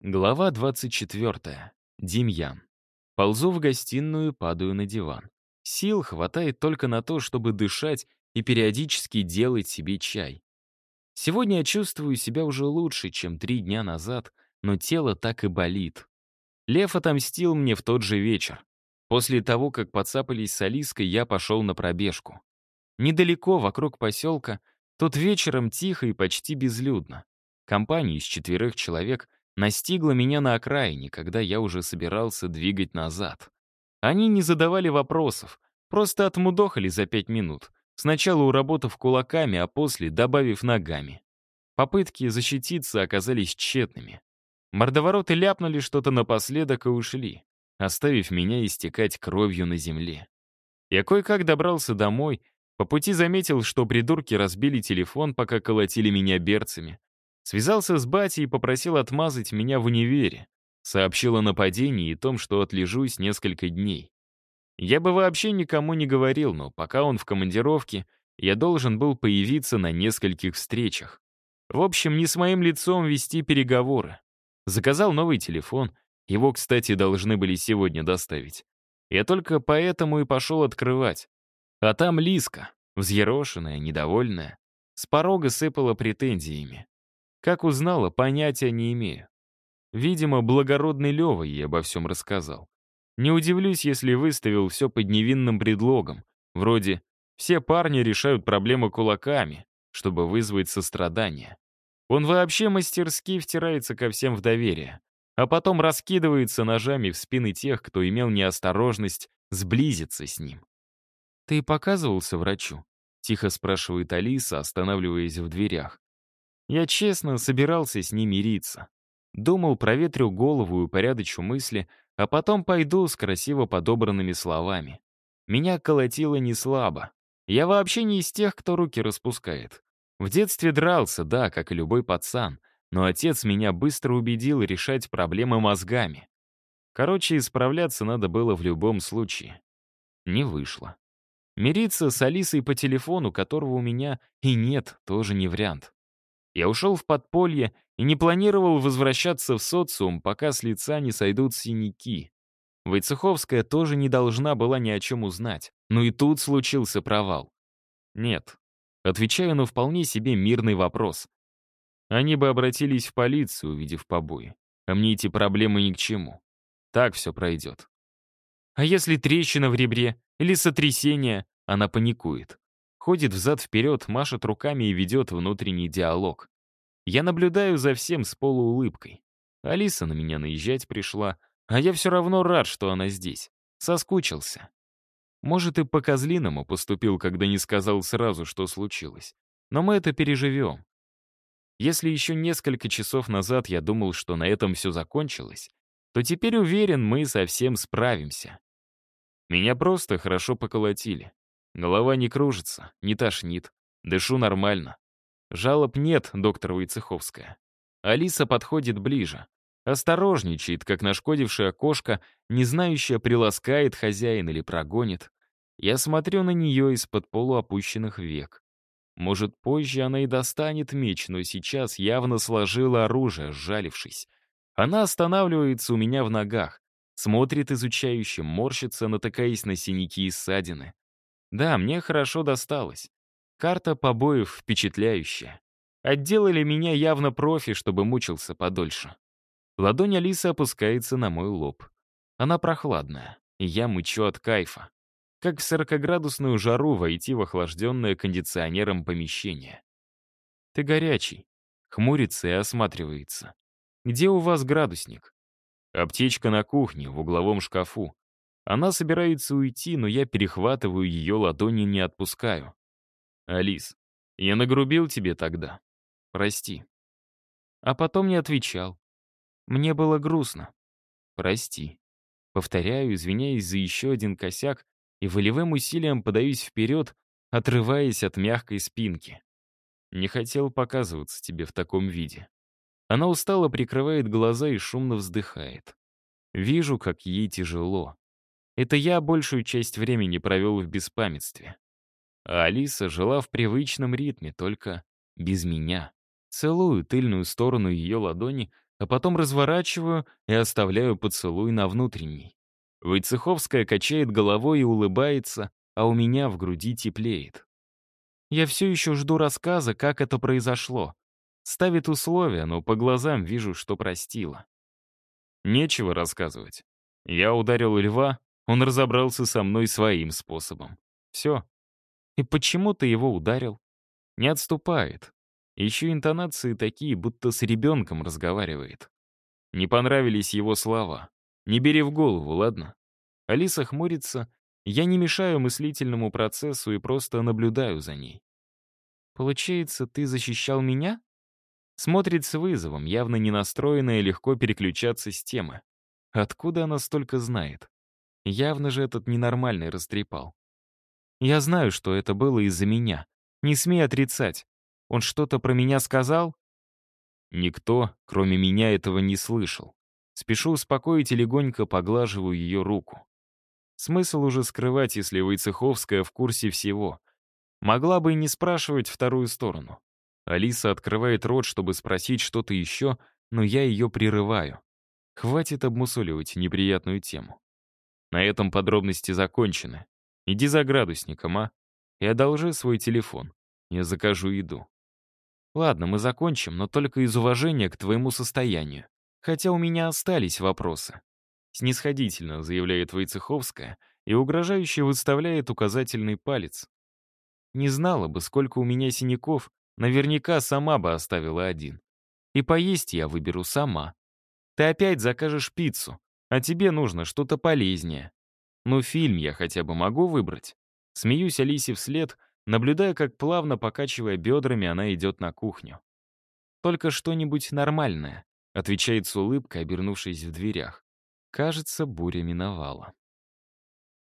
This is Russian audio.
Глава 24. Демьян. Ползу в гостиную, падаю на диван. Сил хватает только на то, чтобы дышать и периодически делать себе чай. Сегодня я чувствую себя уже лучше, чем три дня назад, но тело так и болит. Лев отомстил мне в тот же вечер. После того, как подцапались с Алиской, я пошел на пробежку. Недалеко, вокруг поселка, тот вечером тихо и почти безлюдно. Компания из четверых человек настигла меня на окраине, когда я уже собирался двигать назад. Они не задавали вопросов, просто отмудохали за пять минут, сначала уработав кулаками, а после добавив ногами. Попытки защититься оказались тщетными. Мордовороты ляпнули что-то напоследок и ушли, оставив меня истекать кровью на земле. Я кое-как добрался домой, по пути заметил, что придурки разбили телефон, пока колотили меня берцами. Связался с батей и попросил отмазать меня в универе. Сообщил о нападении и том, что отлежусь несколько дней. Я бы вообще никому не говорил, но пока он в командировке, я должен был появиться на нескольких встречах. В общем, не с моим лицом вести переговоры. Заказал новый телефон, его, кстати, должны были сегодня доставить. Я только поэтому и пошел открывать. А там Лиска, взъерошенная, недовольная, с порога сыпала претензиями. Как узнала, понятия не имею. Видимо, благородный Лёва ей обо всем рассказал. Не удивлюсь, если выставил все под невинным предлогом, вроде «все парни решают проблемы кулаками», чтобы вызвать сострадание. Он вообще мастерски втирается ко всем в доверие, а потом раскидывается ножами в спины тех, кто имел неосторожность сблизиться с ним. «Ты показывался врачу?» — тихо спрашивает Алиса, останавливаясь в дверях. Я честно собирался с ней мириться. Думал, проветрю голову и упорядочу мысли, а потом пойду с красиво подобранными словами. Меня колотило не слабо. Я вообще не из тех, кто руки распускает. В детстве дрался, да, как и любой пацан, но отец меня быстро убедил решать проблемы мозгами. Короче, исправляться надо было в любом случае. Не вышло. Мириться с Алисой по телефону, которого у меня и нет, тоже не вариант. Я ушел в подполье и не планировал возвращаться в социум, пока с лица не сойдут синяки. Войцеховская тоже не должна была ни о чем узнать. Но и тут случился провал. Нет. Отвечаю на вполне себе мирный вопрос. Они бы обратились в полицию, увидев побои. А мне эти проблемы ни к чему. Так все пройдет. А если трещина в ребре или сотрясение, она паникует. Ходит взад-вперед, машет руками и ведет внутренний диалог. Я наблюдаю за всем с полуулыбкой. Алиса на меня наезжать пришла, а я все равно рад, что она здесь. Соскучился. Может, и по-козлиному поступил, когда не сказал сразу, что случилось. Но мы это переживем. Если еще несколько часов назад я думал, что на этом все закончилось, то теперь уверен, мы совсем справимся. Меня просто хорошо поколотили. Голова не кружится, не тошнит. Дышу нормально. Жалоб нет, доктор Войцеховская. Алиса подходит ближе. Осторожничает, как нашкодившая кошка, не знающая, приласкает хозяин или прогонит. Я смотрю на нее из-под полуопущенных век. Может, позже она и достанет меч, но сейчас явно сложила оружие, сжалившись. Она останавливается у меня в ногах, смотрит изучающе, морщится, натыкаясь на синяки и ссадины. Да, мне хорошо досталось. Карта побоев впечатляющая. Отделали меня явно профи, чтобы мучился подольше. Ладонь Алисы опускается на мой лоб. Она прохладная, и я мычу от кайфа. Как в сорокоградусную жару войти в охлажденное кондиционером помещение. «Ты горячий», — хмурится и осматривается. «Где у вас градусник?» «Аптечка на кухне, в угловом шкафу. Она собирается уйти, но я перехватываю ее ладони и не отпускаю. «Алис, я нагрубил тебе тогда. Прости». А потом не отвечал. Мне было грустно. «Прости». Повторяю, извиняясь за еще один косяк, и волевым усилием подаюсь вперед, отрываясь от мягкой спинки. Не хотел показываться тебе в таком виде. Она устало прикрывает глаза и шумно вздыхает. Вижу, как ей тяжело. Это я большую часть времени провел в беспамятстве. А Алиса жила в привычном ритме, только без меня. Целую тыльную сторону ее ладони, а потом разворачиваю и оставляю поцелуй на внутренний. Войцеховская качает головой и улыбается, а у меня в груди теплеет. Я все еще жду рассказа, как это произошло. Ставит условия, но по глазам вижу, что простила. Нечего рассказывать. Я ударил льва, он разобрался со мной своим способом. Все. И почему ты его ударил? Не отступает. Еще интонации такие, будто с ребенком разговаривает. Не понравились его слова. Не бери в голову, ладно? Алиса хмурится. Я не мешаю мыслительному процессу и просто наблюдаю за ней. Получается, ты защищал меня? Смотрит с вызовом, явно не настроенная легко переключаться с темы. Откуда она столько знает? Явно же этот ненормальный растрепал. Я знаю, что это было из-за меня. Не смей отрицать. Он что-то про меня сказал? Никто, кроме меня, этого не слышал. Спешу успокоить и легонько поглаживаю ее руку. Смысл уже скрывать, если Войцеховская в курсе всего. Могла бы и не спрашивать вторую сторону. Алиса открывает рот, чтобы спросить что-то еще, но я ее прерываю. Хватит обмусоливать неприятную тему. На этом подробности закончены. Иди за градусником, а? И одолжи свой телефон. Я закажу еду. Ладно, мы закончим, но только из уважения к твоему состоянию. Хотя у меня остались вопросы. Снисходительно заявляет Войцеховская и угрожающе выставляет указательный палец. Не знала бы, сколько у меня синяков, наверняка сама бы оставила один. И поесть я выберу сама. Ты опять закажешь пиццу, а тебе нужно что-то полезнее. Ну, фильм я хотя бы могу выбрать. Смеюсь Алисе вслед, наблюдая, как плавно покачивая бедрами, она идет на кухню. «Только что-нибудь нормальное», — отвечает с улыбкой, обернувшись в дверях. Кажется, буря миновала.